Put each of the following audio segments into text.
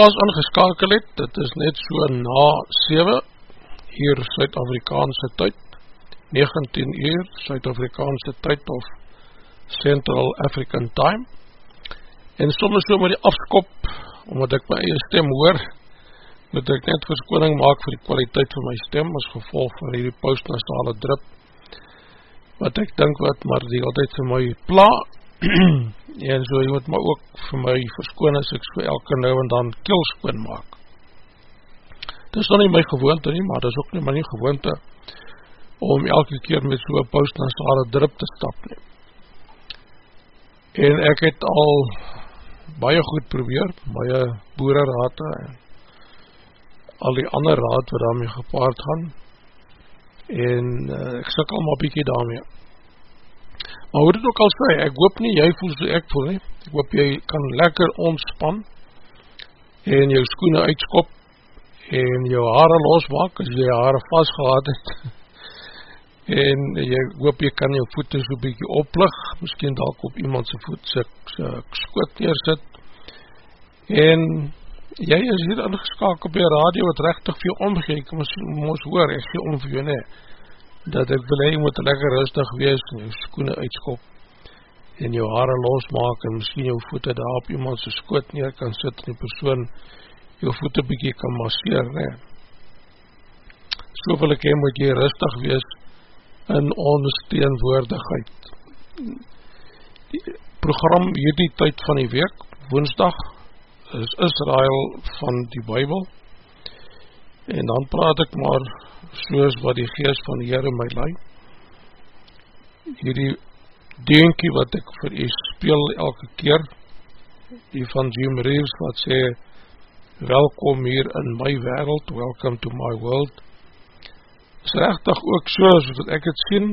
pas aangeskakel het, dit is net so na 7 hier Suid-Afrikaanse tyd, 19 uur Suid-Afrikaanse tyd of Central African Time, en soms so met die afskop, omdat ek my eie stem hoor, moet ek net verskoning maak vir die kwaliteit van my stem, as gevolg van hierdie postnastale drip, wat ek dink wat maar die altijd vir my pla, en so jy moet my ook vir my verskoon as ek so elke nou en dan keelskoon maak. Dit is dan nie my gewoonte nie, maar dit is ook nie my nie gewoonte om elke keer met so'n postnastale drip te stap nie. En ek het al baie goed probeer, baie boererate en al die ander raad wat daarmee gepaard gaan en uh, ek sikkel maar bykie daarmee. Maar hoe dit ook al sê, ek hoop nie jy voel so ek voel nie, ek hoop jy kan lekker ontspan en jou skoene uitskop en jou haare losmaak as jy haare vast gehad het. En jy hoop jy kan jou voete so bykie oplig, miskien dalk op iemand sy voet sy, sy skoot neersit. En jy is hier ingeskakel op die radio wat rechtig vir jou omgeek, ons, ons hoor, ek gee om vir jou nie, dat ek wil hy moet lekker rustig wees en jou skoene uitskop en jou haare losmaak en miskien jou voete daar op iemand sy skoot neer kan sit en die persoon jou voete bykie kan masseer, nie. So wil ek hy moet jy rustig wees in ondersteenwoordigheid. Die program hierdie tyd van die week, woensdag, is Israel van die Bijbel en dan praat ek maar soos wat die geest van die Heere my leid. Hierdie denkie wat ek vir u speel elke keer, die van Jim Reeves wat sê, welkom hier in my wereld, welcome to my world, is rechtig ook so, soos ek het sien,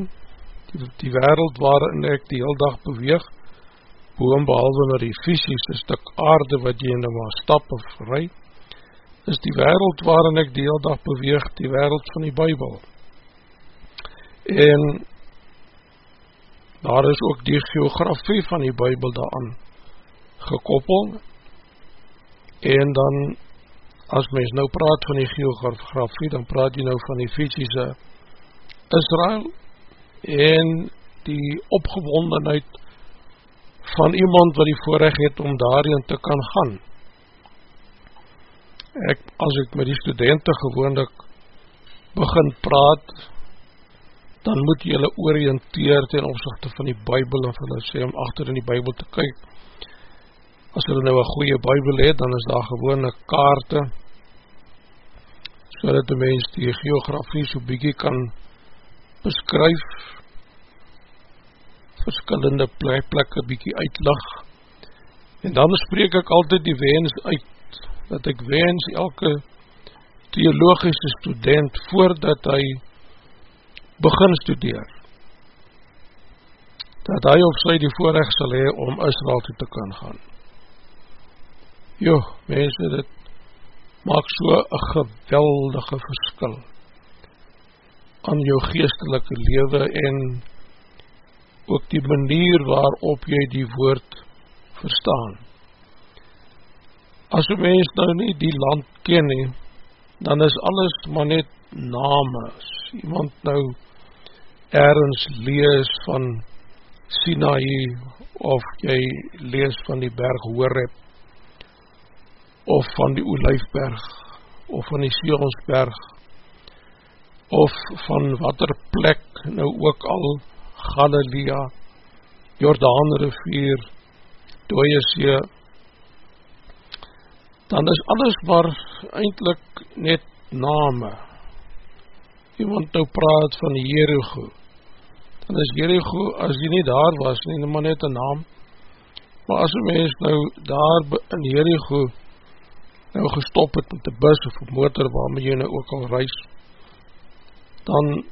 die, die wereld waarin ek die heel dag beweeg, boem behalwe na die fysische stuk aarde wat jy nou maar stap of rui, is die wereld waarin ek die heel dag beweeg, die wereld van die Bijbel. En daar is ook die geografie van die Bijbel daaraan gekoppel, en dan, as mens nou praat van die geografie, dan praat jy nou van die fysische Israel, en die opgewondenheid van iemand wat die voorrecht het om daarin te kan gaan. Ek, as ek met die studenten gewoonlik begin praat, dan moet jy hulle oriënteer ten opzichte van die bybel en van hulle sê om achter in die bybel te kyk. As hulle nou een goeie bybel het, dan is daar gewoon een kaarte, so dat die mens die geografie so bykie kan beskryf, verskillende plekke bykie uitlig, en dan spreek ek altyd die wens uit, dat ek wens elke theologische student voordat hy begin studeer, dat hy of sy die voorrecht sal hee om Israel toe te kan gaan. Jo, mense, dit maak so een geweldige verskil aan jou geestelike lewe en ook die manier waarop jy die woord verstaan. As een mens nou nie die land ken nie, dan is alles maar net name. As iemand nou ergens lees van Sinaï of jy lees van die berg Horeb of van die Olijfberg of van die Sionsberg of van wat er plek nou ook al Galilea, Jordaan rivier, dooie see, dan is alles maar eindelijk net name. Iemand nou praat van Jericho, dan is Jericho, as die nie daar was, nie maar net een naam, maar as een mens nou daar in Jericho nou gestop het met die bus of motor waarmee jy nou ook al reis, dan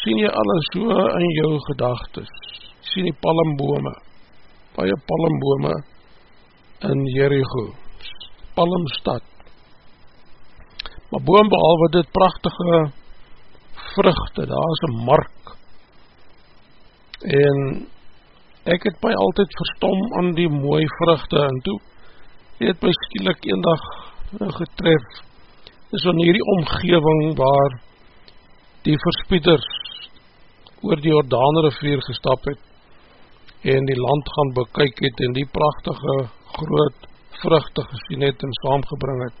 sien jy alles so in jou gedagtes, sien die palmbome, baie palmbome in Jericho, palmstad, maar boom behalwe dit prachtige vruchte, daar is een mark, en ek het my altyd verstom aan die mooie vruchte, en toe het my skielik een dag getref, is in hierdie omgeving waar die verspieders oor die Jordaanrivier gestap het en die land gaan bekyk het en die prachtige groot vruchte gesien het en saamgebring het.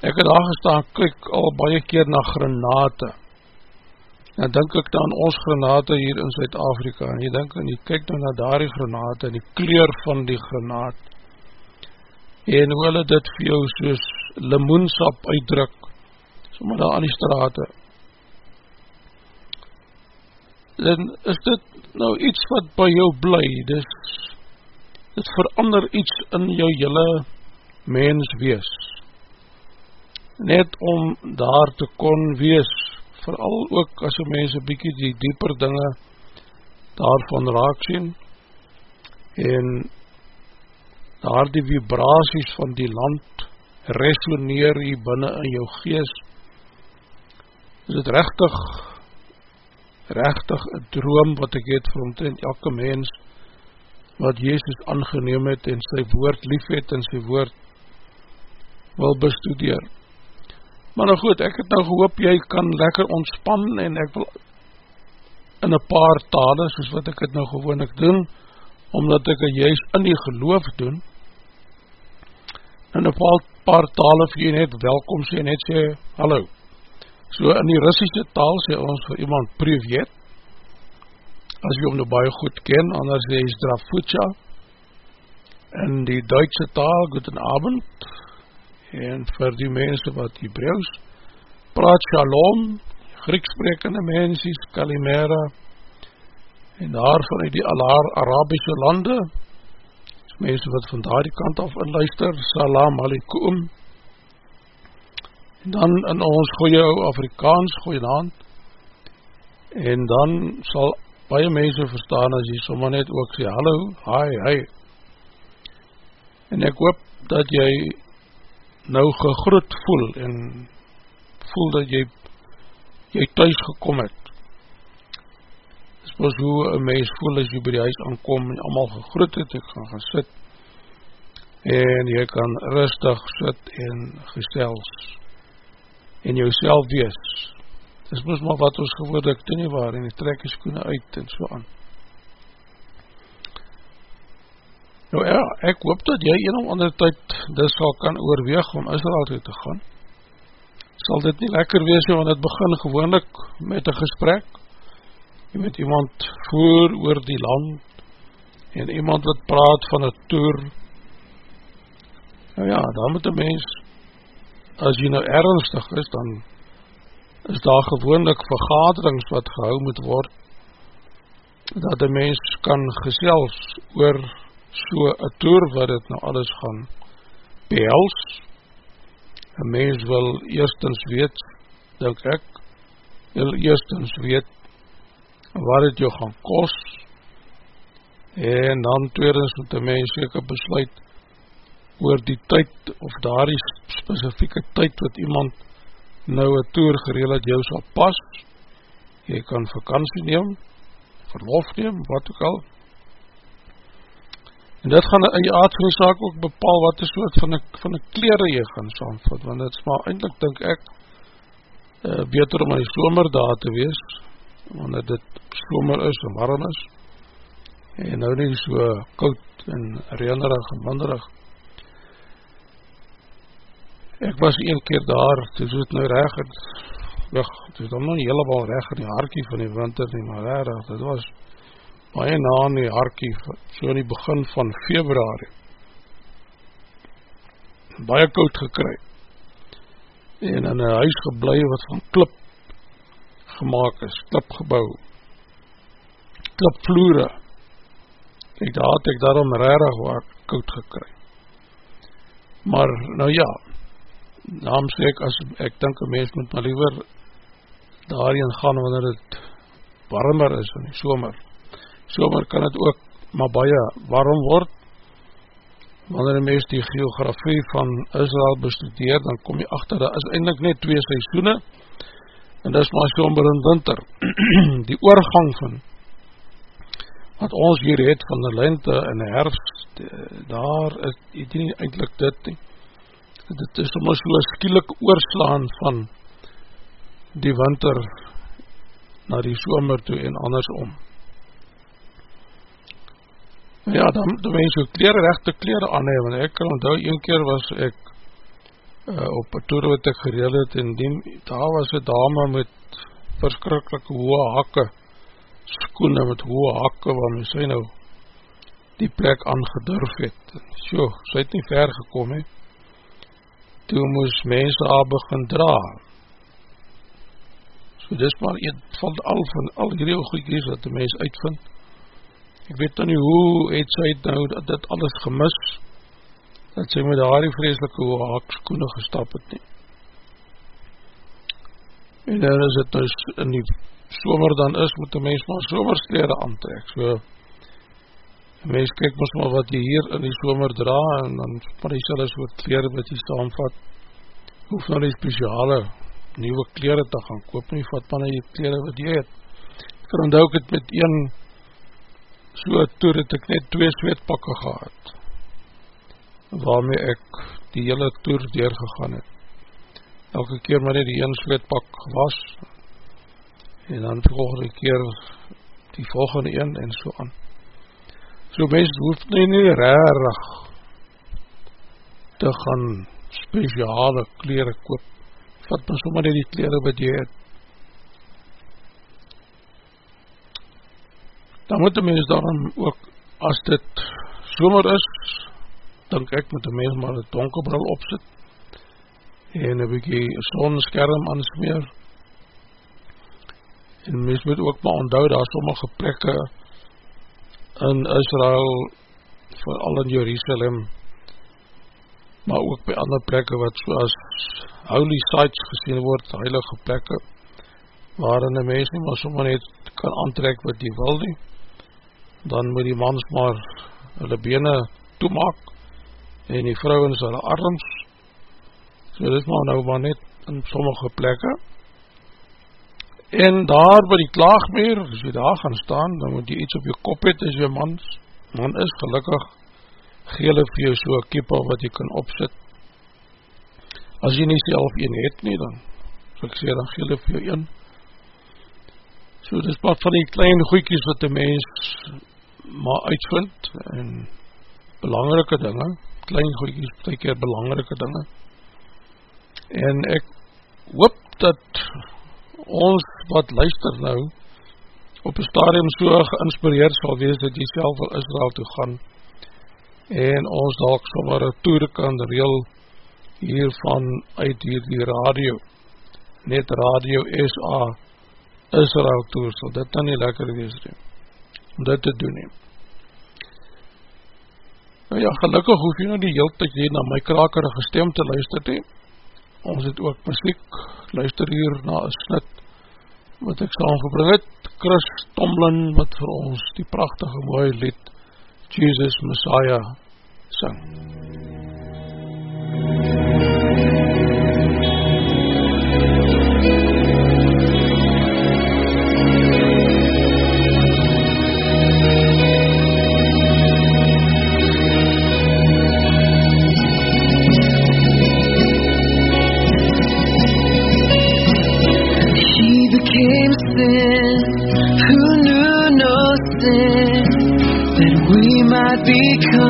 Ek het daar gestaan, kyk al baie keer na granate en denk ek dan ons granate hier in Zuid-Afrika en jy denk en jy kyk nou na daar die granate en die kleur van die granaat en hoe hulle dit vir jou soos limoensap uitdruk sommer daar aan die strate. Dan is dit nou iets wat by jou bly, dis, dit verander iets in jou jylle mens wees. Net om daar te kon wees, vooral ook as die mens een bykie die dieper dinge daarvan raak sien, en daar die vibraties van die land resoneer hier binnen in jou geest, is het rechtig rechtig een droom wat ek het vir omtrent elke mens wat Jezus aangeneem het en sy woord lief het en sy woord wil bestudeer. Maar nou goed, ek het nou gehoop jy kan lekker ontspan en ek wil in een paar tale soos wat ek het nou gewoon ek doen omdat ek juist in die geloof doen. In een paar, paar tale vir jy net welkom sê net sê hallo. So in die Russische taal sê ons vir iemand privet, as jy om nou baie goed ken, anders sê is Drafutja, in die Duitse taal, Guten Abend, en vir die mense wat Hebrews, praat Shalom, Grieksprekende mensies, Kalimera, en daar vanuit die Arabische lande, mense wat van daar die kant af inluister, Salam Alikum, en dan in ons goeie Afrikaans, goeie naand, en dan sal baie mense verstaan as jy sommer net ook sê, hallo, hi, hi, en ek hoop dat jy nou gegroet voel, en voel dat jy jy thuis gekom het, dis pas hoe een mens voel as jy by die huis aankom, en allemaal gegroet het, ek gaan gaan sit, en jy kan rustig sit en gestels, en jou self wees. Dis moes maar wat ons gewoordik toe nie waar en die trek die skoene uit en so aan. Nou ja, ek hoop dat jy een of ander tyd dis sal kan oorweeg om Israel toe te gaan. Sal dit nie lekker wees, want het begin gewoonlik met een gesprek, jy met iemand voer oor die land, en iemand wat praat van een toer. Nou ja, dan moet die mens, as jy nou ernstig is, dan is daar gewoonlik vergaderings wat gehou moet word, dat die mens kan gesels oor so een toer wat het nou alles gaan behels. Een mens wil eerstens weet, denk ek, wil eerstens weet wat het jou gaan kos en dan tweedens moet die mens seker besluit oor die tyd of daar die specifieke tyd wat iemand nou een toer gereel het jou sal pas. Jy kan vakantie neem, verlof neem, wat ook al, En dit gaan in die aard van die saak ook bepaal wat is soort van die, van die kleren jy gaan saamvat, want dit is maar eindelijk, denk ek, uh, beter om in die somer daar te wees, want dit somer is en warm is, en nou nie so koud en reenerig en banderig. Ek was een keer daar, toe is het nou reg, het, ja, het is dan nou nie helemaal reg in die harkie van die winter nie, maar reg, dit was baie na in die harkie, so in die begin van februari, baie koud gekry, en in een huis geblei wat van klip gemaakt is, klipgebouw, klipvloere, kijk daar had ek daarom rarig waar koud gekry. Maar nou ja, naam sê ek, as ek dink een mens moet maar liever daarin gaan wanneer het warmer is in die somer, somer kan het ook maar baie warm word, wanneer die mens die geografie van Israel bestudeer, dan kom jy achter, dat is eindelijk net twee seisoene, en dat is maar somer en winter. die oorgang van, wat ons hier het van die lente en die herfst, daar is die nie eindelijk dit nie. Dit is soms so skielik oorslaan van die winter na die somer toe en andersom. Ja, dan doen mens so kleren, rechte kleren aan hee, want ek kan onthou, een keer was ek uh, op een toer wat ek gereel het, en die, daar was een dame met verskrikkelike hoge hakke, skoene met hoge hakke, waar my sy nou die plek aangedurf het. So, sy het nie ver gekom he. Toe moes mense haar begin dra. So, dis maar een van al van al hierdie goeikies wat die mens uitvind, ek weet dan nie hoe het sy nou dat dit alles gemis dat sy met daar die vreselike haakskoene gestap het nie. En dan is het nou in die somer dan is moet die mens maar somerskleren aantrek. So die mens kyk ons maar wat jy hier in die somer dra en dan sal is wat kleren wat jy saamvat. Hoef nou die speciale nieuwe kleren te gaan koop nie vat maar die kleren wat jy het. Ek verandou ek het met een so toe het ek net twee sweetpakke gehad waarmee ek die hele toer doorgegaan het. Elke keer maar net die een sweetpak was en dan volgende keer die volgende een en so aan so mens hoef nie nie rarig te gaan speciale kleren koop. Vat maar sommer die kleren wat jy het. Dan moet die mens daarom ook, as dit somer is, denk ek moet die mens maar een donkerbril opzit, en een bykie sonskerm ansmeer, en die mens moet ook maar onthou, daar sommige plekke in Israel, vooral in Jerusalem, maar ook by ander plekke wat soas holy sites gesien word, heilige plekke, waarin die mens nie maar sommer net kan aantrek wat die wil nie, dan moet die mans maar hulle bene toemaak en die vrouwens hulle arms. So dit is maar nou maar net in sommige plekke en daar by die klaagmeer as jy daar gaan staan dan moet jy iets op jou kop het as jy mans. Man is gelukkig. Gele vir jou so kiepa wat jy kan opsit. As jy nie self een het nie dan so ek sê dan gele vir jou een. So dit is maar van die klein goeikies wat die mens maar uitvind en belangrike dinge, klein goeikies, ty keer belangrike dinge, en ek hoop dat ons wat luister nou, op een stadium so geïnspireerd sal wees, dat jy self wil Israel toe gaan, en ons dalk sommer een toer kan reel hiervan uit hier die radio, net radio SA Israel toer, sal dit dan nie lekker wees nie, om dit te doen nie. Nou ja, gelukkig hoef jy nou die heel tyd hier na my krakerige stem te luister nie, ons het ook muziek, luister hier na een snit, wat ek saamgebring het, Chris Tomlin, wat vir ons die prachtige mooie lied, Jesus Messiah sing. He become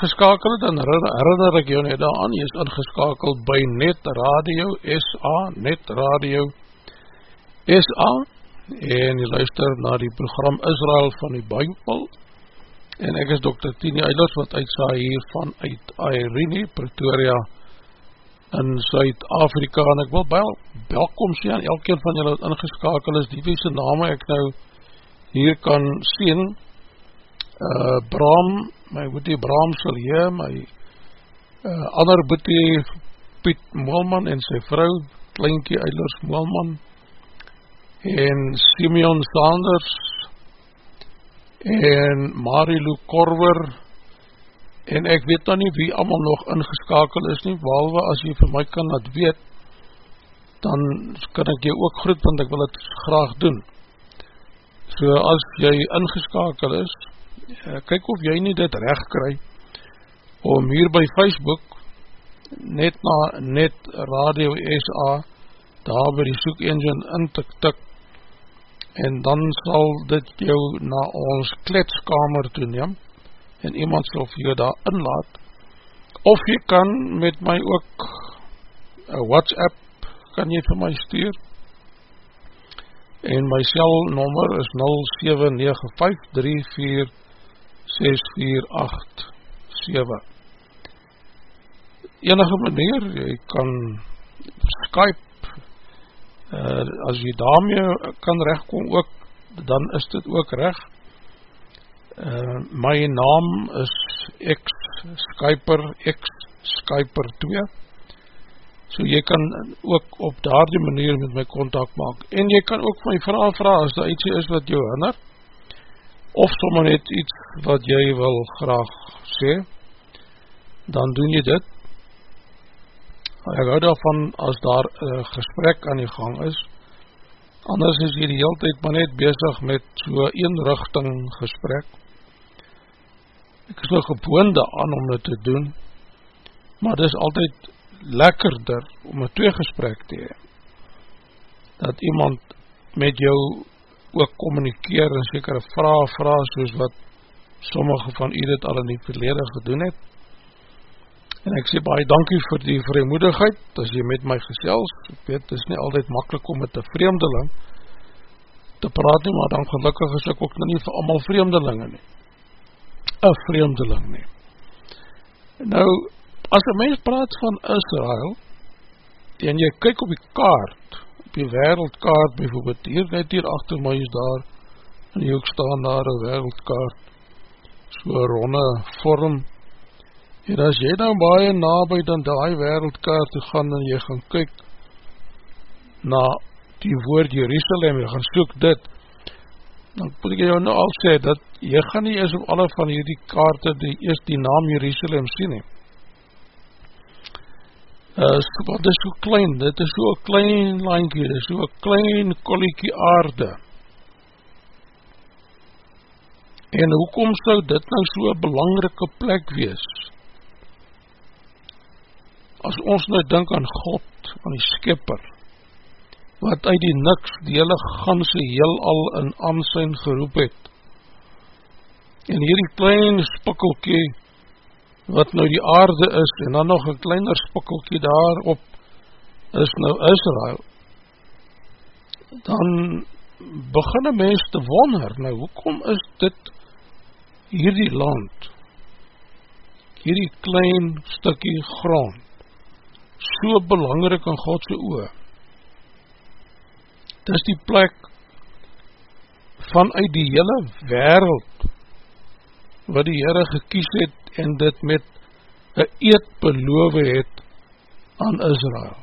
ingeskakel het, dan herinner ek jou net daaraan, jy is ingeskakeld by Net Radio SA, Net Radio SA, en jy luister na die program Israel van die Bijbel, en ek is Dr. Tini Eilers, wat uitsa hier van uit Irene, Pretoria, in Suid-Afrika, en ek wil wel welkom sê aan elkeen van julle wat ingeskakel is, die wie se name ek nou hier kan sien, uh, Bram, my boete Bram Salje, my uh, ander boete Piet Moelman en sy vrou, Kleinkie Eilers Moelman, en Simeon Sanders, en Marilu Korver, en ek weet dan nie wie allemaal nog ingeskakel is nie, behalwe as jy vir my kan dat weet, dan kan ek jy ook groet, want ek wil het graag doen. So as jy ingeskakel is, kyk of jy nie dit recht kry om hier by Facebook net na net Radio SA daar by die soek engine in te tik en dan sal dit jou na ons kletskamer toe neem en iemand sal vir jou daar inlaat. Of jy kan met my ook een WhatsApp kan jy vir my stuur. En my cellnummer is 079534 6487 enige manier jy kan Skype uh, as jy daarmee kan rechtkom ook dan is dit ook recht uh, my naam is X Skyper X Skyper 2 so jy kan ook op daar die manier met my contact maak. En jy kan ook my vraag vraag as daar iets is wat jou hinner of sommer net iets wat jy wil graag sê, dan doen jy dit. Ek hou daarvan as daar een gesprek aan die gang is, anders is jy die hele tijd maar net bezig met so een richting gesprek. Ek is nou gewoonde aan om dit te doen, maar dit is altyd lekkerder om een twee gesprek te hee. Dat iemand met jou ook communikeer en sekere vraag vraag soos wat sommige van u dit al in die verlede gedoen het. En ek sê baie dankie vir die vreemoedigheid as jy met my gesels. Ek weet het is nie altyd makkelijk om met een vreemdeling te praat nie maar dan gelukkig is ek ook nie vir allemaal vreemdelinge nie. een vreemdeling nie. Nou as een mens praat van Israel en jy kyk op die kaart op die wereldkaart, bijvoorbeeld. Hier, net hier achter my is daar, en hier ook staan daar een wereldkaart, so een ronde vorm, en as jy dan baie nabij dan die wereldkaart te gaan, en jy gaan kyk na die woord Jerusalem, jy gaan soek dit, dan moet ek jou nou al sê, dat jy gaan nie eens op alle van hierdie kaarte, die eerst die naam Jerusalem sien, is, wat is so klein, dit is so klein landje, dit is so klein kolliekie aarde. En hoekom sou dit nou so belangrike plek wees? As ons nou denk aan God, aan die skipper, wat uit die niks die hele ganse heel al in aansijn geroep het, en hierdie klein spikkelkie, wat nou die aarde is, en dan nog een kleiner spikkelkie daarop, is nou Israel, dan begin een mens te wonder, nou hoekom is dit hierdie land, hierdie klein stukkie grond, so belangrijk in Godse oor, dit is die plek vanuit die hele wereld, wat die Heere gekies het en dit met een eed beloof het aan Israel.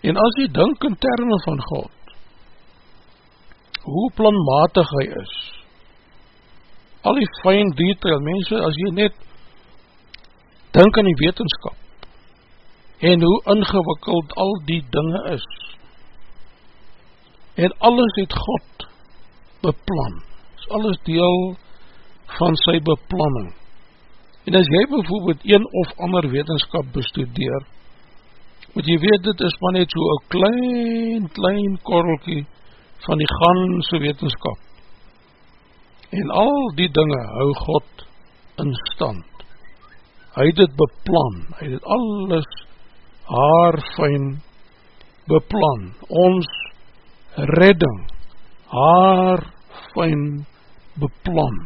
En as jy dink in termen van God, hoe planmatig hy is, al die fijn detail, mense, as jy net dink aan die wetenskap, en hoe ingewikkeld al die dinge is, en alles het God beplan. is alles deel van sy beplanning. En as jy bijvoorbeeld een of ander wetenskap bestudeer, moet jy weet, dit is maar net so een klein, klein korrelkie van die ganse wetenskap. En al die dinge hou God in stand. Hy het het beplan, hy het alles haar fijn beplan. Ons redding, haar fijn beplan.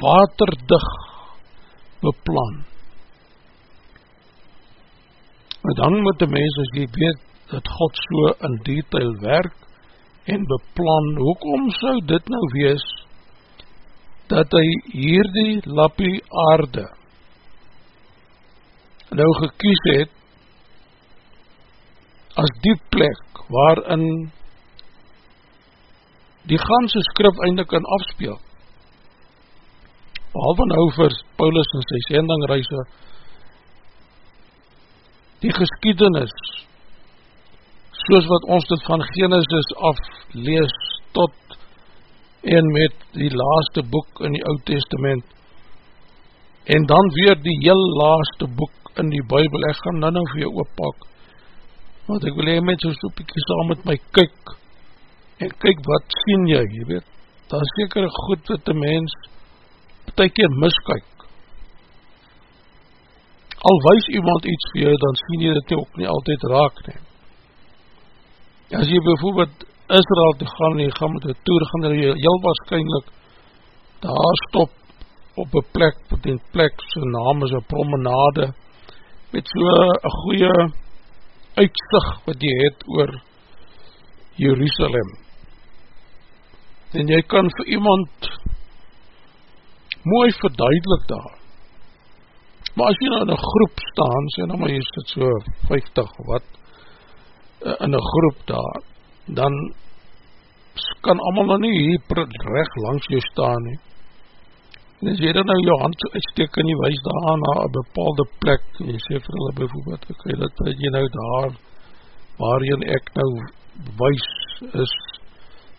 Waterdig beplan. Maar dan moet die mens, as jy weet, dat God so in detail werk en beplan, hoekom sou dit nou wees, dat hy hierdie lappie aarde nou gekies het, as die plek waarin die ganse skrif eindelijk kan afspeel, behalve nou vir Paulus en sy sendingreise, die geskiedenis, soos wat ons dit van Genesis af lees tot en met die laaste boek in die Oud Testament en dan weer die heel laaste boek in die Bijbel, ek gaan nou nou vir jou oppak want ek wil hy met so'n soepiekie saam met my kyk en kyk wat sien jy, jy weet? Daar is seker goed wat die mens betek keer miskyk. Al wees iemand iets vir jou, dan sien jy dit ook nie altyd raak neem as jy bijvoorbeeld Israel te gaan en jy gaan met een toer, gaan jy heel waarschijnlijk daar stop op een plek, wat die plek sy naam is een promenade met so een goeie uitzicht wat jy het oor Jerusalem en jy kan vir iemand mooi verduidelik daar maar as jy nou in een groep staan, sê nou maar jy sit so 50 wat Eh, in een groep daar, dan kan allemaal nou nie hier recht langs jou staan nie. En as jy dan nou jou hand uitsteek en jy wees daar na een bepaalde plek, en jy sê vir hulle bijvoorbeeld, okay, dat jy nou daar, waarin ek nou wees is,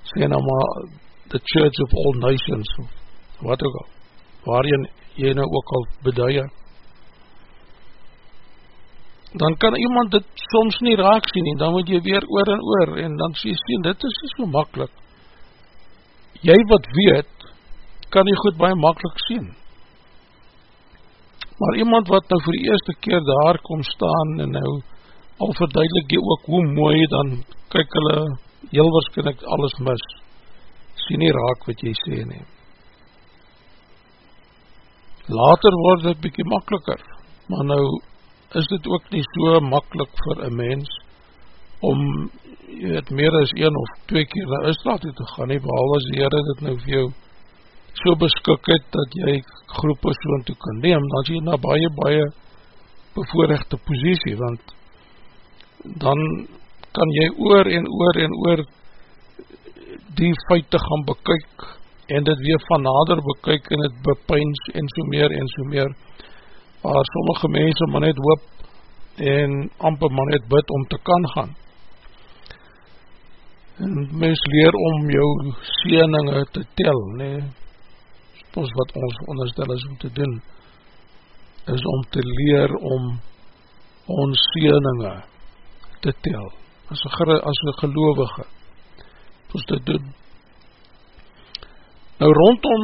sê nou maar, the church of all nations, wat ook al, waarin jy nou ook al beduie, dan kan iemand dit soms nie raak sien en dan moet jy weer oor en oor en dan sê jy sien, dit is so makkelijk jy wat weet kan jy goed baie makkelijk sien. Maar iemand wat nou vir die eerste keer daar kom staan en nou al verduidelik jy ook hoe mooi dan kyk hulle heel waarschijnlijk alles mis. Sien nie raak wat jy sê nie. Later word dit bykie makkeliker maar nou is dit ook nie so makkelijk vir een mens om het meer as een of twee keer na Israel toe te gaan, nie, behalwe as die Heere dit nou vir jou so beskik het, dat jy groepen so toe kan neem, dan is jy na baie, baie bevoorrechte posiesie, want dan kan jy oor en oor en oor die feite gaan bekyk, en dit weer van nader bekyk, en het bepyns, en so meer, en so meer, waar sommige mense maar net hoop en amper maar net bid om te kan gaan. En mens leer om jou sieninge te tel, nee, ons wat ons onderstel is om te doen, is om te leer om ons sieninge te tel, as een, as een gelovige, ons te doen. Nou rondom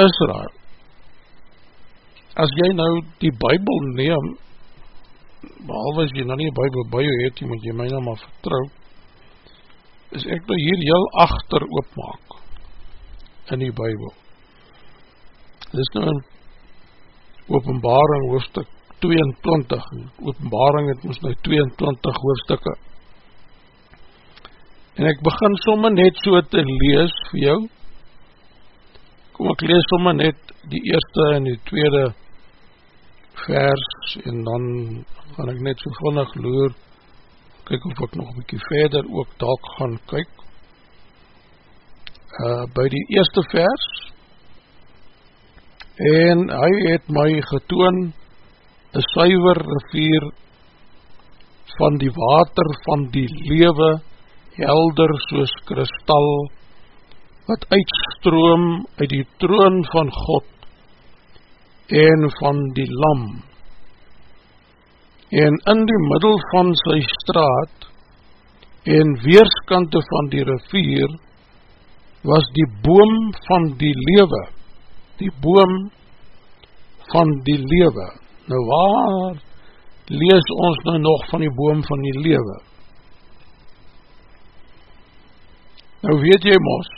Israel, as jy nou die bybel neem behalwe as jy nou nie die bybel by jou het, jy moet jy my nou maar vertrouw is ek nou hier heel achter oopmaak in die bybel. Dit is nou in openbaring hoofdstuk 22 openbaring het ons nou 22 hoofdstukke en ek begin somme net so te lees vir jou. Kom ek lees somme net die eerste en die tweede vers en dan gaan ek net so vinnig loer kyk of ek nog een bykie verder ook dalk gaan kyk. Uh, by die eerste vers. En hy het my getoon een suiver rivier van die water van die lewe helder soos kristal wat uitstroom uit die troon van God en van die lam. En in die middel van sy straat en weerskante van die rivier was die boom van die lewe, die boom van die lewe. Nou waar lees ons nou nog van die boom van die lewe? Nou weet jy mos,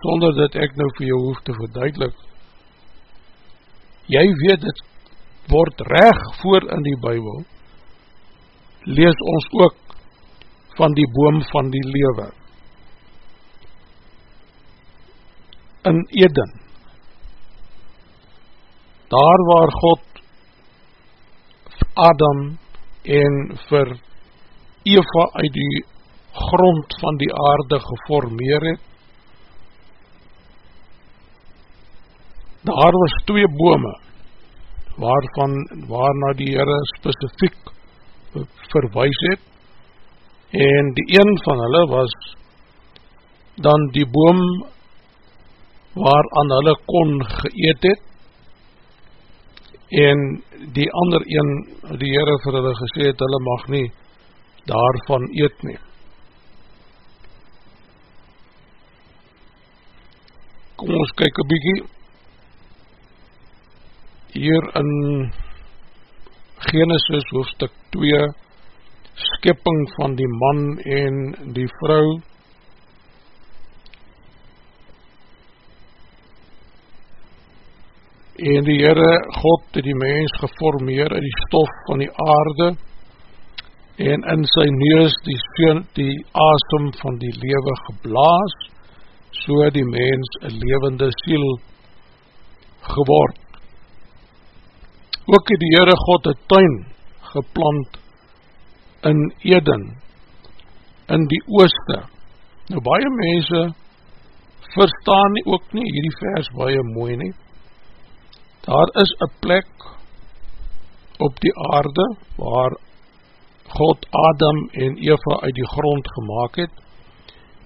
sonder dat ek nou vir jou hoef te verduidelik, jy weet het word reg voor in die bybel, lees ons ook van die boom van die lewe. In Eden, daar waar God Adam en vir Eva uit die grond van die aarde geformeer het, daar was twee bome, waarvan, waarna die Heere specifiek verwijs het, en die een van hulle was dan die boom waaraan hulle kon geëet het, en die ander een, die Heere vir hulle gesê het, hulle mag nie daarvan eet nie. Kom ons kyk een bykie, hier in Genesis hoofdstuk 2 skipping van die man en die vrou en die Heere God het die mens geformeer in die stof van die aarde en in sy neus die, die asem van die lewe geblaas so die mens een levende siel geword ook het die Heere God een tuin geplant in Eden, in die ooste. Nou baie mense verstaan nie ook nie, hierdie vers baie mooi nie. Daar is een plek op die aarde waar God Adam en Eva uit die grond gemaakt het.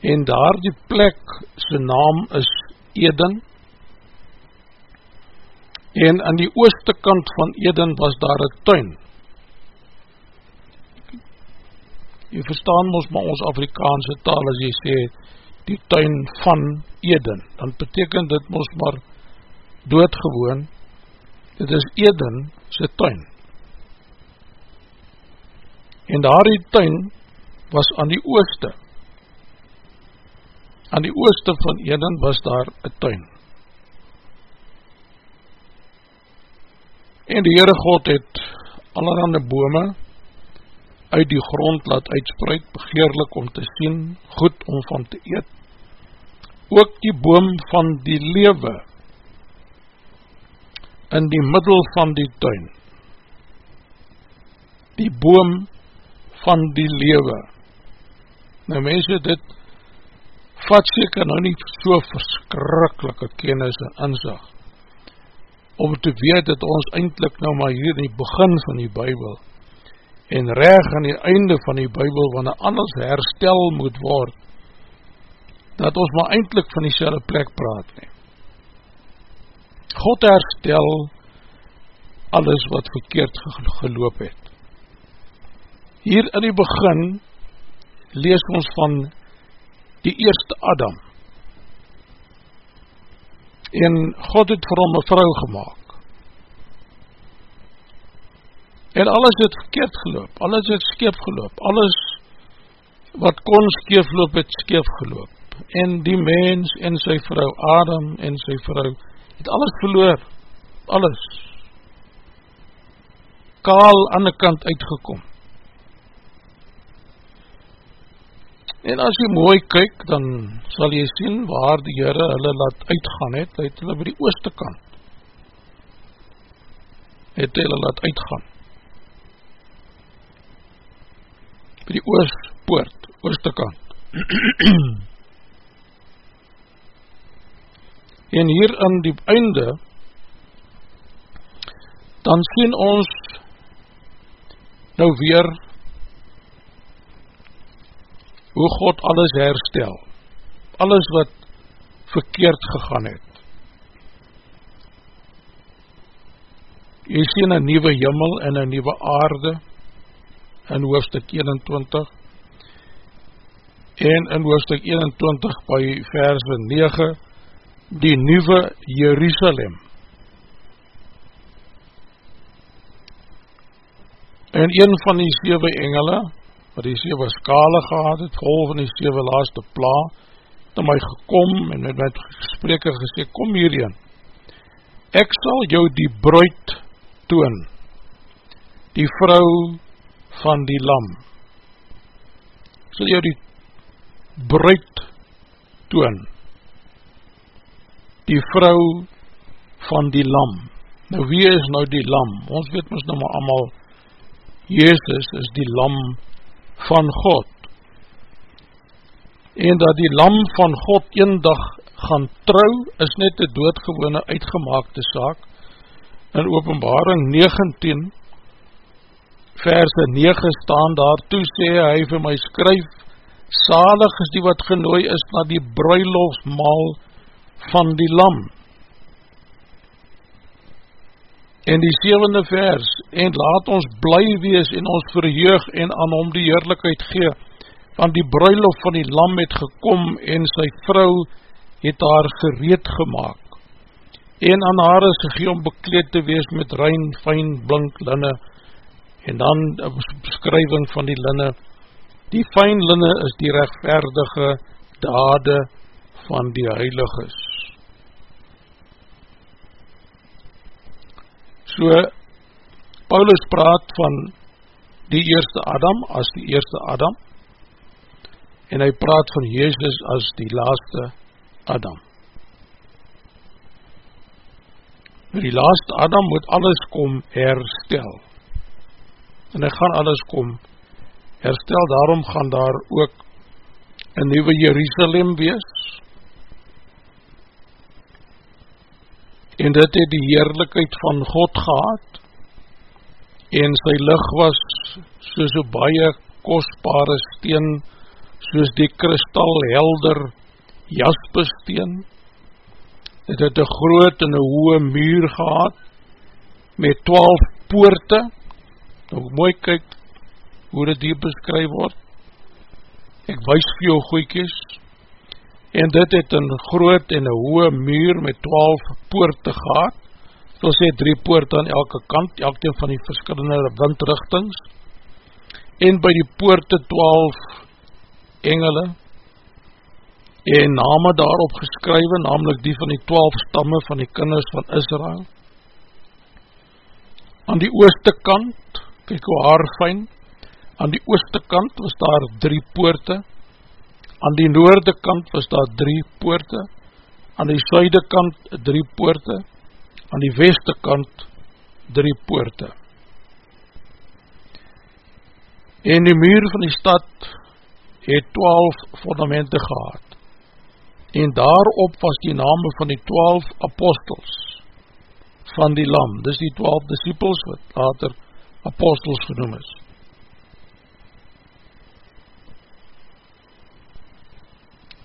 En daar die plek sy naam is Eden. En aan die ooste kant van Eden was daar een tuin. Jy verstaan ons maar ons Afrikaanse taal as jy sê die tuin van Eden, dan beteken dit ons maar doodgewoon, dit is Eden sy tuin. En daar die tuin was aan die ooste. Aan die ooste van Eden was daar een tuin. En die Heere God het allerhande bome uit die grond laat uitspreid, begeerlik om te sien, goed om van te eet. Ook die boom van die lewe in die middel van die tuin. Die boom van die lewe. Nou mense, dit vat seker nou nie so verskrikkelike kennis en inzicht om te weet dat ons eindelijk nou maar hier in die begin van die Bijbel en reg aan die einde van die Bijbel wanneer anders herstel moet word dat ons maar eindelijk van die plek praat nie. God herstel alles wat verkeerd geloop het. Hier in die begin lees ons van die eerste Adam en God het vir hom een vrou gemaakt. En alles het verkeerd geloop, alles het skeef geloop, alles wat kon skeef loop, het skeef geloop. En die mens en sy vrou Adam en sy vrou het alles verloor, alles. Kaal aan die kant uitgekom. En as jy mooi kyk, dan sal jy sien waar die Heere hulle laat uitgaan het, het hulle by die ooste kant. Het hulle laat uitgaan. By die oostpoort, ooste kant. en hier aan die einde, dan sien ons nou weer hoe God alles herstel, alles wat verkeerd gegaan het. Jy sien een nieuwe jimmel en een nieuwe aarde in hoofdstuk 21 en in hoofdstuk 21 by vers 9 die nieuwe Jerusalem. En een van die 7 engele wat die 7 skale gehad het vol van die 7 laaste pla het my gekom en met my gespreker gesê kom hierheen. Ek sal jou die bruid toon. Die vrou van die lam. Sal jou die bruid toon die vrou van die lam. Nou wie is nou die lam? Ons weet ons nou maar allemaal Jezus is die lam van God. En dat die lam van God een dag gaan trou is net die doodgewone uitgemaakte saak. In openbaring 19 verse 9 staan daar toe sê hy vir my skryf salig is die wat genooi is na die bruilofsmaal van die lam. En die sevende vers, en laat ons bly wees en ons verheug en aan hom die heerlijkheid gee, want die bruilof van die lam het gekom en sy vrou het haar gereed gemaakt. En aan haar is gegee om bekleed te wees met rein, fijn, blink, linne, en dan een beskrywing van die linne, Die fijn linne is die rechtverdige dade van die heiliges. So, Paulus praat van die eerste Adam as die eerste Adam. En hy praat van Jezus as die laaste Adam. Die laaste Adam moet alles kom herstel. En hy gaan alles kom herstel, daarom gaan daar ook een nieuwe Jerusalem wees en dit het die heerlijkheid van God gehad. En sy lig was soos een baie kostbare steen soos die kristal helder jaspesteen het het een groot en een hoë muur gehad met twaalf poorte. Nou mooi kyk hoe dit hier beskryf word. Ek wees vir jou goeikies, en dit het een groot en een hoë muur met twaalf poorte gehad, so sê drie poorte aan elke kant, elke van die verskillende windrichtings, en by die poorte twaalf engele, en name daarop geskrywe, namelijk die van die twaalf stamme van die kinders van Israel. Aan die ooste kant, kyk hoe haar fijn, aan die ooste kant was daar drie poorte, aan die noorde kant was daar drie poorte, aan die suide kant drie poorte, aan die weste kant drie poorte. En die muur van die stad het twaalf fundamente gehad, en daarop was die name van die twaalf apostels van die lam, dis die twaalf disciples wat later apostels genoem is.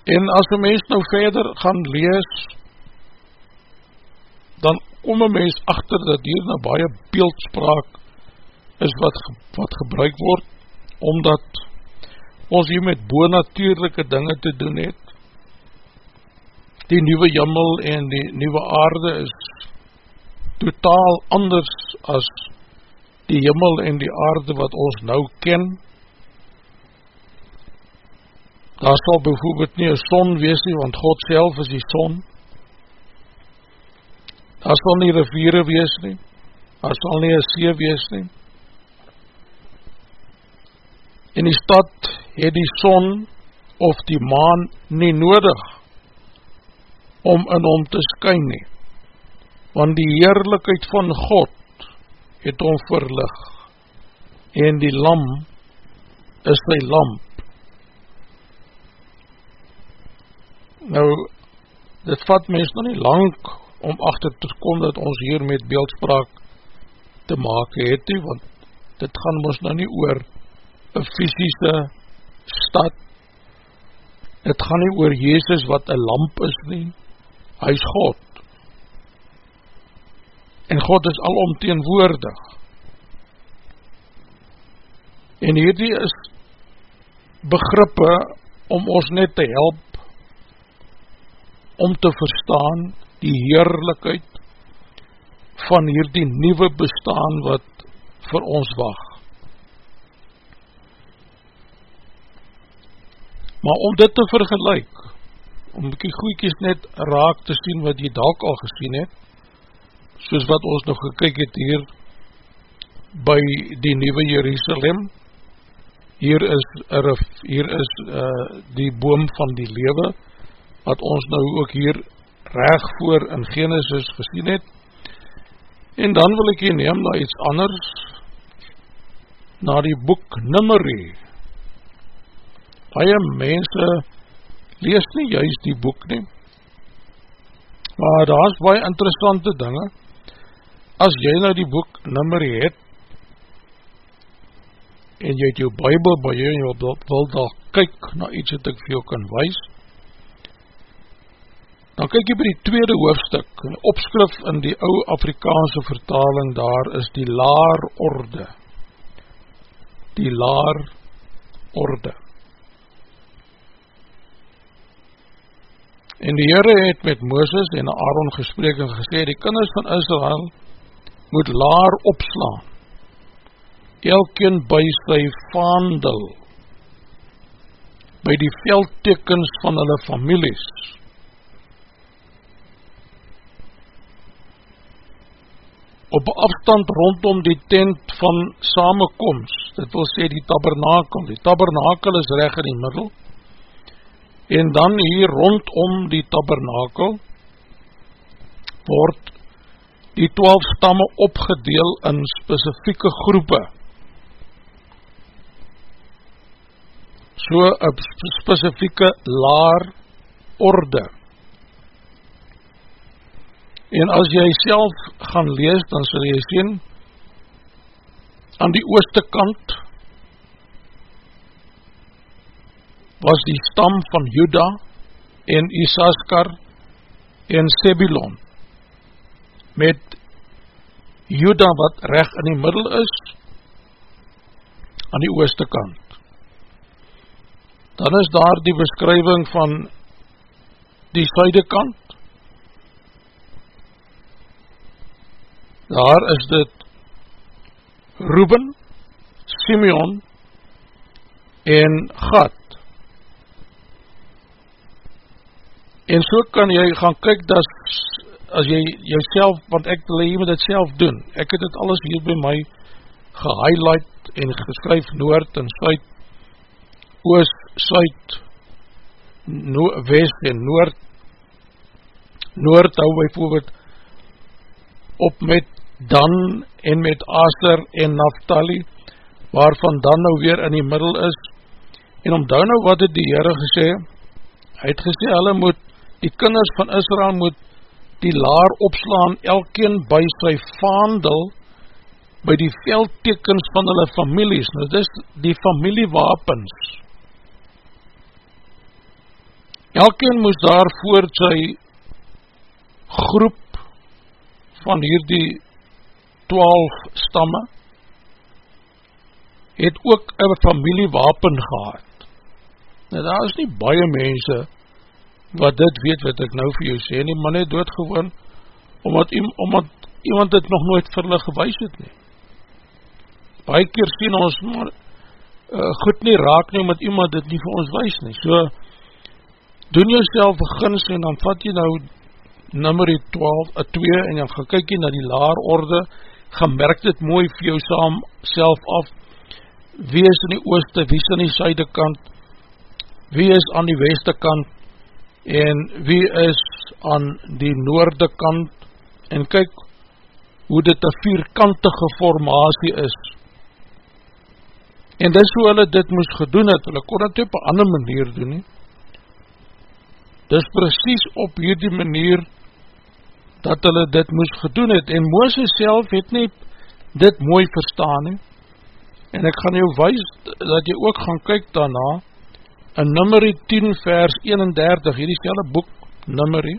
En as die mens nou verder gaan lees, dan kom een mens achter dat hier nou baie beeldspraak is wat, wat gebruik word, omdat ons hier met boonatuurlijke dinge te doen het. Die nieuwe jimmel en die nieuwe aarde is totaal anders as die jimmel en die aarde wat ons nou ken, Daar sal bijvoorbeeld nie een son wees nie, want God self is die son. Daar sal nie riviere wees nie, daar sal nie een see wees nie. In die stad het die son of die maan nie nodig om in hom te skyn nie, want die heerlijkheid van God het hom verlig en die lam is sy lamp Nou, dit vat mens nog nie lang om achter te kom dat ons hier met beeldspraak te maak het nie, want dit gaan ons nou nie oor een fysische stad, het gaan nie oor Jezus wat een lamp is nie, hy is God, en God is alomteenwoordig, en hierdie is begrippe om ons net te help om te verstaan die heerlijkheid van hierdie nieuwe bestaan wat vir ons wacht. Maar om dit te vergelijk, om bykie goeikies net raak te sien wat jy dalk al gesien het, soos wat ons nog gekyk het hier by die Nieuwe Jerusalem, hier is, er, hier is uh, die boom van die lewe, wat ons nou ook hier reg voor in Genesis gesien het, en dan wil ek hier neem na iets anders, na die boek Nummerie. Baie mense lees nie juist die boek nie, maar daar is baie interessante dinge, as jy nou die boek Nummerie het, en jy het jou bybel by jou en jy wil daar kyk na iets wat ek vir jou kan wees, dan kyk jy by die tweede hoofdstuk, en opskrif in die ou Afrikaanse vertaling daar is die laar orde, die laar orde. En die Heere het met Mooses en Aaron gesprek en gesê, die kinders van Israel moet laar opslaan, elkeen by sy vaandel, by die veldtekens van hulle families, op afstand rondom die tent van samenkomst, dit wil sê die tabernakel, die tabernakel is reg in die middel, en dan hier rondom die tabernakel, word die twaalf stamme opgedeel in specifieke groepe, so een specifieke laar orde. En as jy self gaan lees, dan sal jy sien, aan die ooste kant was die stam van Juda en Isaskar en Sebulon met Juda wat recht in die middel is aan die ooste kant dan is daar die beskrywing van die suide kant. Daar is dit Ruben, Simeon en Gad. En so kan jy gaan kyk dat as jy jouself, want ek wil jy moet dit self doen, ek het dit alles hier by my gehighlight en geskryf noord en suid, oos, suid, no, west en noord, noord hou bijvoorbeeld op met Dan en met Aster en Naftali, waarvan Dan nou weer in die middel is, en om dan nou wat het die Heere gesê, hy het gesê, hulle moet, die kinders van Israel moet die laar opslaan, elkeen by sy vaandel, by die veldtekens van hulle families, nou dis die familiewapens, Elkeen moes daar voor sy groep van hierdie twaalf stamme het ook een familiewapen gehad. Nou daar is nie baie mense wat dit weet wat ek nou vir jou sê nie, maar net doodgewoon omdat, omdat iemand dit nog nooit vir hulle gewys het nie. Baie keer sien ons maar uh, goed nie raak nie omdat iemand dit nie vir ons wys nie. So doen jouself begins en dan vat jy nou nummer 12, 2 en dan gaan kyk jy na die laar orde, gemerk dit mooi vir jou saam self af, wie is in die ooste, wie is in die suide kant, wie is aan die weste kant, en wie is aan die noorde kant, en kyk hoe dit een vierkantige formatie is. En dis hoe hulle dit moes gedoen het, hulle kon het op een ander manier doen nie, dis precies op hierdie manier dat hulle dit moes gedoen het. En Mooses self het nie dit mooi verstaan nie. En ek gaan jou wees dat jy ook gaan kyk daarna in nummerie 10 vers 31 hierdie stelle boek nummerie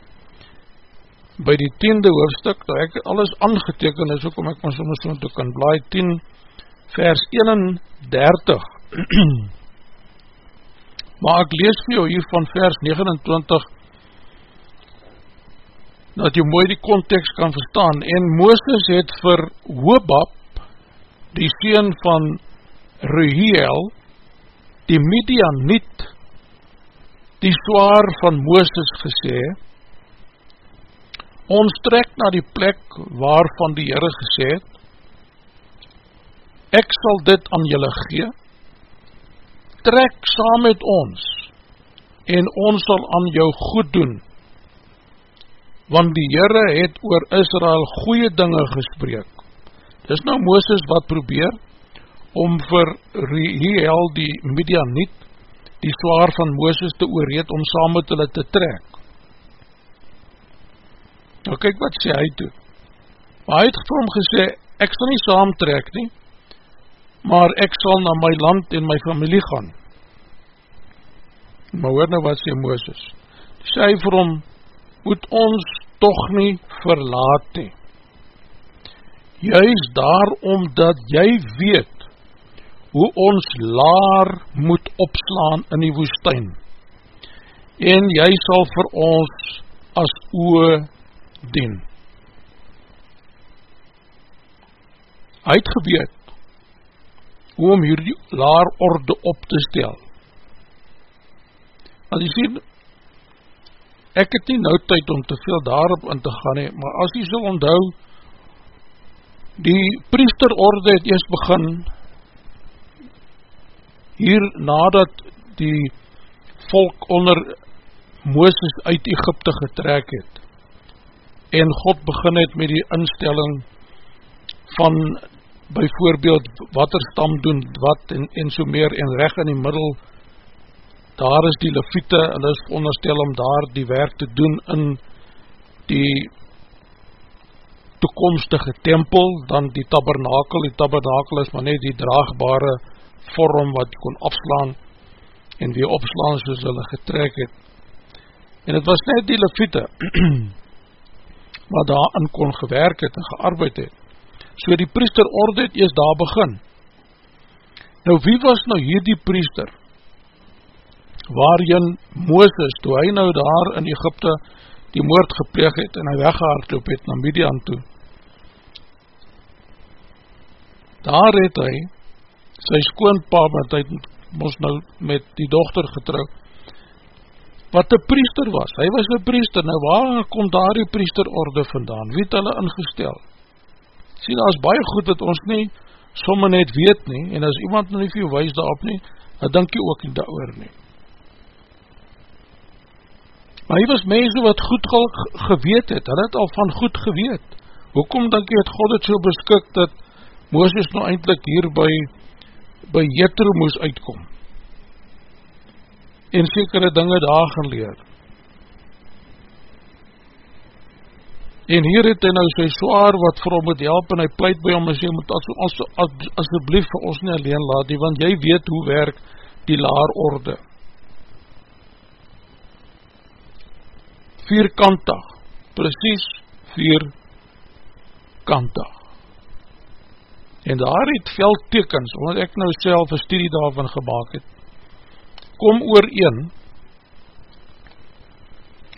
by die tiende hoofdstuk dat ek alles aangeteken is ook om ek maar soms so te kan blaai 10 vers 31 Maar ek lees vir jou hier van vers 29 dat jy mooi die context kan verstaan. En Mooses het vir Hobab die sien van Ruhiel die Midianiet die zwaar van Mooses gesê ons trek na die plek waarvan die Heere gesê het ek sal dit aan julle gee, trek saam met ons, en ons sal aan jou goed doen, want die Heere het oor Israel goeie dinge gespreek. Dis nou Mooses wat probeer, om vir Riehel die Midianiet, die zwaar van Mooses te oorreed, om saam met hulle te trek. Nou kyk wat sê hy toe. Maar hy het vir hom gesê, ek sal nie saam trek nie, maar ek sal na my land en my familie gaan. Maar hoor nou wat sê Mooses, sê hy vir hom, moet ons toch nie verlaat nie. Juist daarom dat jy weet hoe ons laar moet opslaan in die woestijn en jy sal vir ons as oe dien. Hy het geweet hoe om hierdie laar orde op te stel. As jy sien, ek het nie nou tyd om te veel daarop in te gaan he, maar as jy sal onthou, die priesterorde het eerst begin, hier nadat die volk onder Mooses uit Egypte getrek het, en God begin het met die instelling van byvoorbeeld wat er stam doen wat en, en so meer en recht in die middel daar is die leviete en is onderstel om daar die werk te doen in die toekomstige tempel dan die tabernakel, die tabernakel is maar net die draagbare vorm wat jy kon afslaan en weer opslaan soos hulle getrek het en het was net die leviete wat daarin kon gewerk het en gearbeid het So die priester orde het eers daar begin. Nou wie was nou hier die priester? Waarin Mooses, toe hy nou daar in Egypte die moord gepleeg het en hy weggehaardloop het na Midian toe. Daar het hy sy skoonpa, want hy moes nou met die dochter getrouw, wat die priester was. Hy was die priester, nou waar kom daar die priesterorde vandaan? Wie het hulle ingesteld? sien, is baie goed wat ons nie somme net weet nie, en as iemand nie vir jou wees daarop nie, dan denk jy ook nie daar oor nie. Maar hy was mense wat goed geweet het, hy het al van goed geweet. Hoekom denk jy het God het so beskik dat Mooses nou eindelijk hier by, by Jethro moes uitkom? En sekere dinge daar gaan leer. en hier het hy nou sy zwaar wat vir hom moet help en hy pleit by hom en sê, moet as, as, as, asjeblief vir ons nie alleen laat die, want jy weet hoe werk die laar orde. Vierkantig, precies vierkantig. En daar het veldtekens, omdat ek nou self een studie daarvan gemaakt het, kom oor een,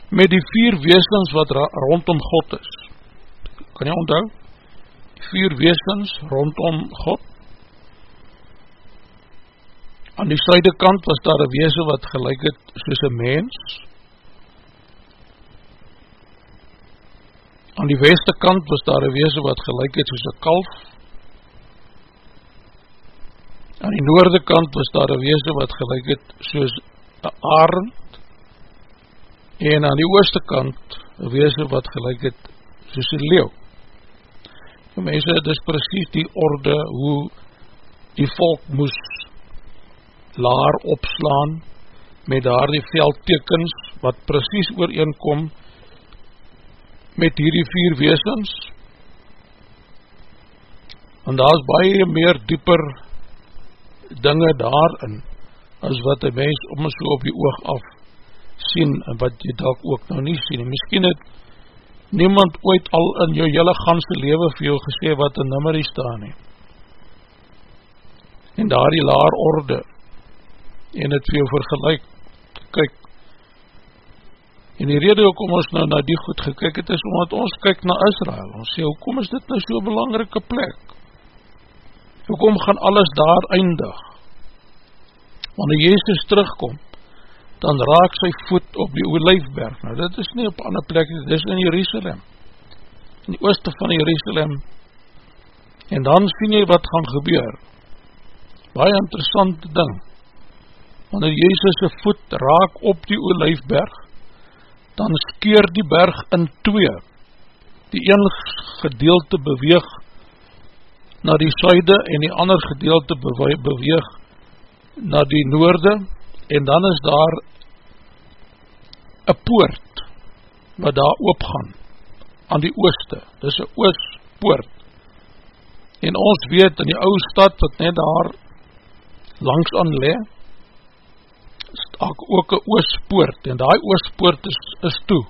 met die vier weesens wat rondom God is. Kan jy onthou? Vier weesens rondom God. Aan die suide kant was daar een weese wat gelijk het soos een mens. Aan die weste kant was daar een weese wat gelijk het soos een kalf. Aan die noorde kant was daar een weese wat gelijk het soos een arend en aan die ooste kant een weese wat gelijk het soos die leeuw. Die mense, het is precies die orde hoe die volk moes laar opslaan met daar die veldtekens wat precies ooreenkom met hierdie vier weesens en daar is baie meer dieper dinge daarin as wat die mens om so op die oog af sien en wat jy dalk ook nou nie sien. Misschien het niemand ooit al in jou jylle ganse leven vir jou gesê wat in nummerie staan nie. En daar die laar orde en het vir jou vergelijk, kyk, en die rede hoekom ons nou na die goed gekyk het, is omdat ons kyk na Israel, ons sê, hoekom is dit nou so'n belangrike plek, hoekom gaan alles daar eindig, wanneer Jezus terugkom, dan raak sy voet op die Olijfberg, nou dit is nie op ander plek, dit is in Jerusalem, in die ooste van Jerusalem, en dan sien jy wat gaan gebeur, baie interessante ding, wanneer Jezus' voet raak op die Olijfberg, dan skeer die berg in twee, die een gedeelte beweeg na die suide en die ander gedeelte beweeg na die noorde en dan is daar een poort wat daar oopgaan aan die ooste, dit is een oostpoort. En ons weet in die oude stad wat net daar langs aan le, is ook een oostpoort, en die oostpoort is, is toe.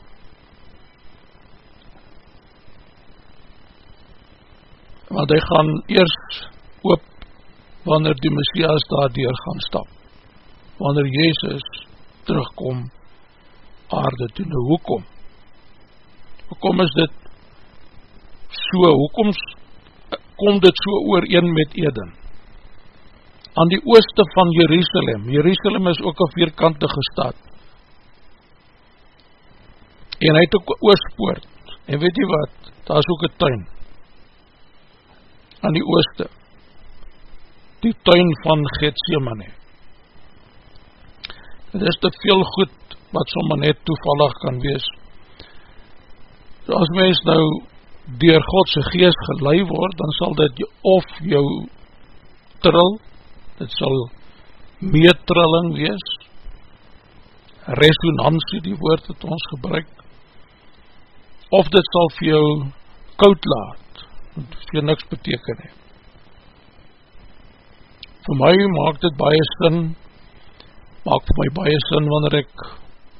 Want hy gaan eers oop, wanneer die Messias daar deur gaan stap. Wanneer Jezus terugkom aarde toe. Nou, hoekom? Hoekom is dit so, hoekom kom dit so oor een met Eden? Aan die ooste van Jerusalem. Jerusalem is ook een vierkantige stad. En hy het ook een oostpoort. En weet jy wat, daar is ook een tuin. Aan die ooste. Die tuin van Gethsemane. Het is te veel goed wat sommer net toevallig kan wees. So as mens nou dier Godse geest gelei word, dan sal dit of jou tril, dit sal meetrilling wees, resonantie die woord wat ons gebruik, of dit sal vir jou koud laat, want vir niks beteken he. Voor my maak dit baie sin, maak vir my baie sin wanneer ek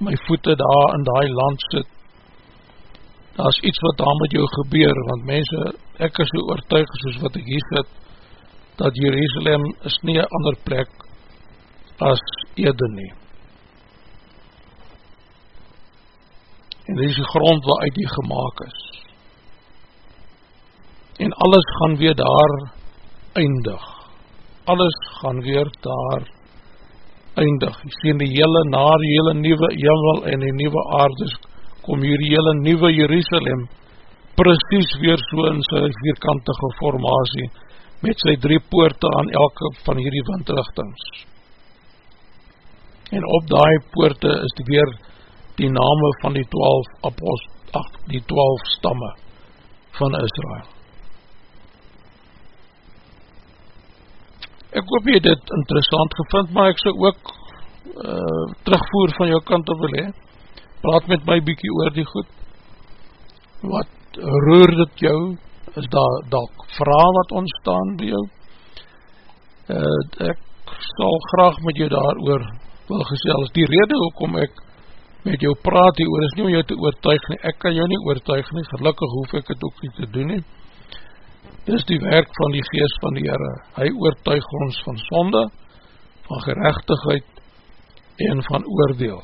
my voete daar in die land sit, daar is iets wat daar met jou gebeur, want mense, ek is so oortuig soos wat ek hier sit, dat Jerusalem is nie een ander plek as Eden nie. En dit is die grond waaruit die gemaakt is. En alles gaan weer daar eindig. Alles gaan weer daar eindig. Jy sien die hele naar die hele nieuwe jemel en die nieuwe aardes kom hier die hele nieuwe Jerusalem precies weer so in sy vierkantige formatie met sy drie poorte aan elke van hierdie windrichtings. En op die poorte is die weer die name van die twaalf apost, ach, die twaalf stamme van Israel. Ek hoop jy dit interessant gevind, maar ek sy ook uh, terugvoer van jou kant op wil hee. Praat met my bykie oor die goed. Wat roer dit jou? Is daar dalk vraag wat ontstaan by jou? Uh, ek sal graag met jou daar oor wil gesels, die rede hoekom ek met jou praat hier oor is nie om jou te oortuig nie, ek kan jou nie oortuig nie, gelukkig hoef ek het ook nie te doen nie. Dit is die werk van die geest van die Heere, hy oortuig ons van sonde, van gerechtigheid en van oordeel.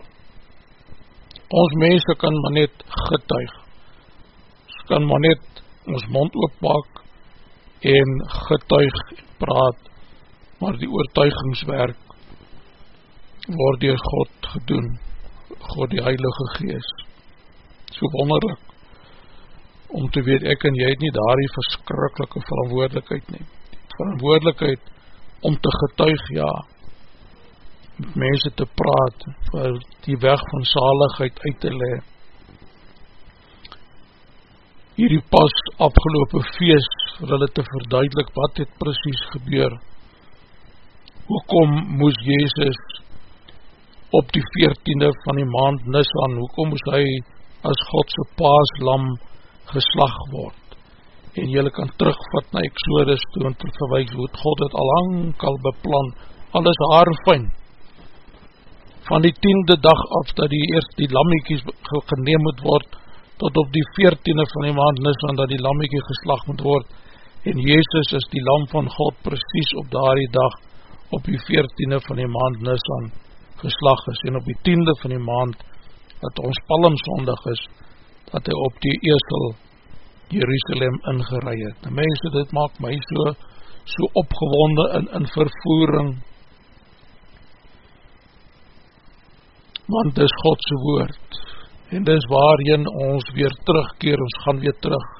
Ons mense kan maar net getuig. Kan maar net ons mond oopmaak en getuig praat, maar die oortuigingswerk word door God gedoen, God die Heilige Gees. So wonderlik, om te weet, ek en jy het nie daar die verskrikkelike verantwoordelikheid neem. Verantwoordelikheid om te getuig, ja, met mense te praat, vir die weg van zaligheid uit te leid, hierdie pas afgelopen feest vir hulle te verduidelik wat het precies gebeur. Hoekom moes Jezus op die veertiende van die maand Nisan, hoekom moes hy as Godse paaslam geslag word? En jylle kan terugvat na Exodus toe en terugverwijs hoe het God het al beplan, alles haar fijn. Van die tiende dag af dat die eerst die lammiekies geneem moet word, tot op die veertiende van die maand Nisan dat die lammekie geslag moet word. En Jezus is die lam van God precies op daardie dag op die 14e van die maand Nisan geslag is. En op die 10e van die maand wat ons palmsondig is dat hy op die eesel Jerusalem ingerei het. Die mense, dit maak my so so opgewonde in, in vervoering. Want dis Godse woord en dis waarin ons weer terugkeer, ons gaan weer terug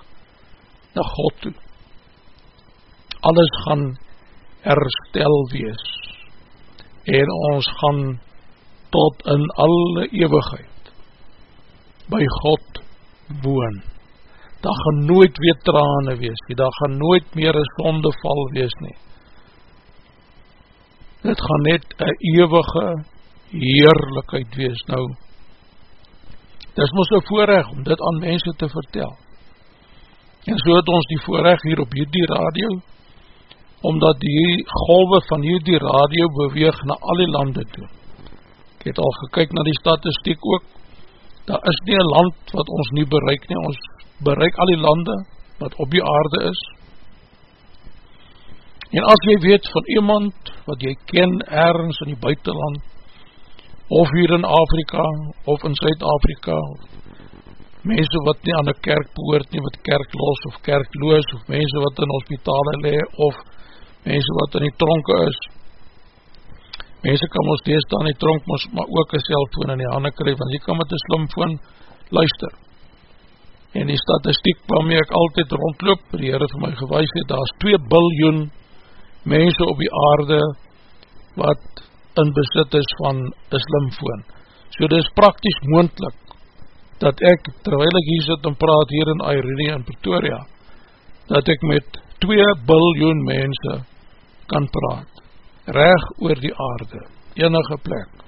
na God toe alles gaan herstel wees en ons gaan tot in alle eeuwigheid by God woon. Daar gaan nooit weer trane wees nie, daar gaan nooit meer een sondeval wees nie. Dit gaan net een eeuwige heerlijkheid wees nou. Dit is ons een voorrecht om dit aan mense te vertel. En so het ons die voorrecht hier op hierdie radio, omdat die golwe van hierdie radio beweeg na al die lande toe. Ek het al gekyk na die statistiek ook, daar is nie een land wat ons nie bereik nie, ons bereik al die lande wat op die aarde is. En as jy weet van iemand wat jy ken ergens in die buitenland, of hier in Afrika, of in Zuid-Afrika, mense wat nie aan die kerk behoort nie, wat kerk los of kerk loos, of mense wat in hospitale le, of mense wat in die tronke is, mense kan ons dees daar in die tronk, maar ook een cellfoon in die handen krijg, want jy kan met een slimfoon luister. En die statistiek waarmee ek altyd rondloop, die heren vir my gewijs het, daar is 2 biljoen mense op die aarde, wat in besit is van een slimfoon. So dit is praktisch moendlik, dat ek, terwijl ek hier sit en praat hier in Irene in Pretoria, dat ek met 2 biljoen mense kan praat, reg oor die aarde, enige plek.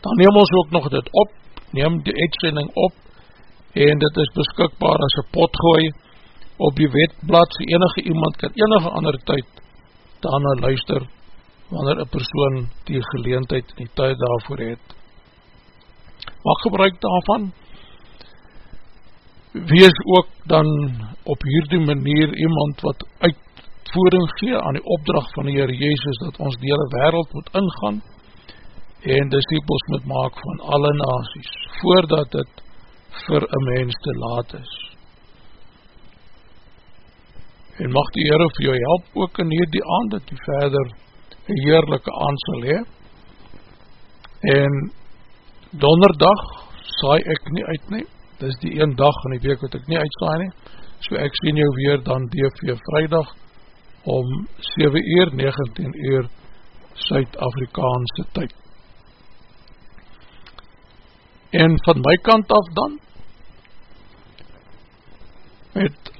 Dan neem ons ook nog dit op, neem die uitsending op, en dit is beskikbaar as een potgooi, op die wetblad, so enige iemand kan enige ander tyd daarna luister, wanneer een persoon die geleentheid die tyd daarvoor het. Mag gebruik daarvan, wees ook dan op hierdie manier iemand wat uit uitvoering gee aan die opdracht van die Heer Jezus, dat ons die hele wereld moet ingaan, en disciples moet maak van alle nasies, voordat het vir een mens te laat is. En mag die Heer vir jou help ook in hierdie aand, dat jy verder een heerlijke aand sal hee. En donderdag saai ek nie uit nie, dit is die een dag in die week wat ek nie uitsaai nie, so ek sien jou weer dan DV vrijdag, om 7 uur, 19 uur Suid-Afrikaanse tyd. En van my kant af dan, met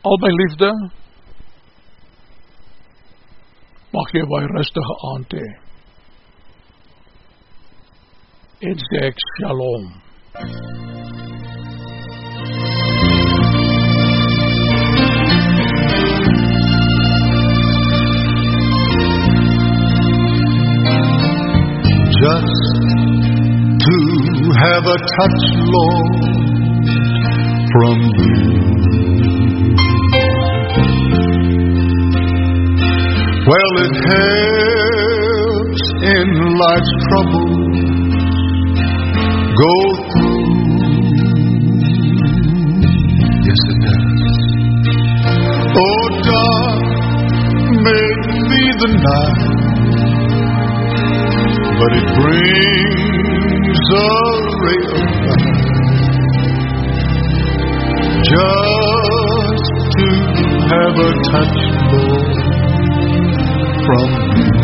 al my liefde, mag jy baie rustige aand hee. En sê ek shalom. just to have a touch, Lord, from you. Well, it helps in life's trouble. Go through. Yes, it does. Oh, dark may be the night but it brings a ray of light just to have a touch, Lord, from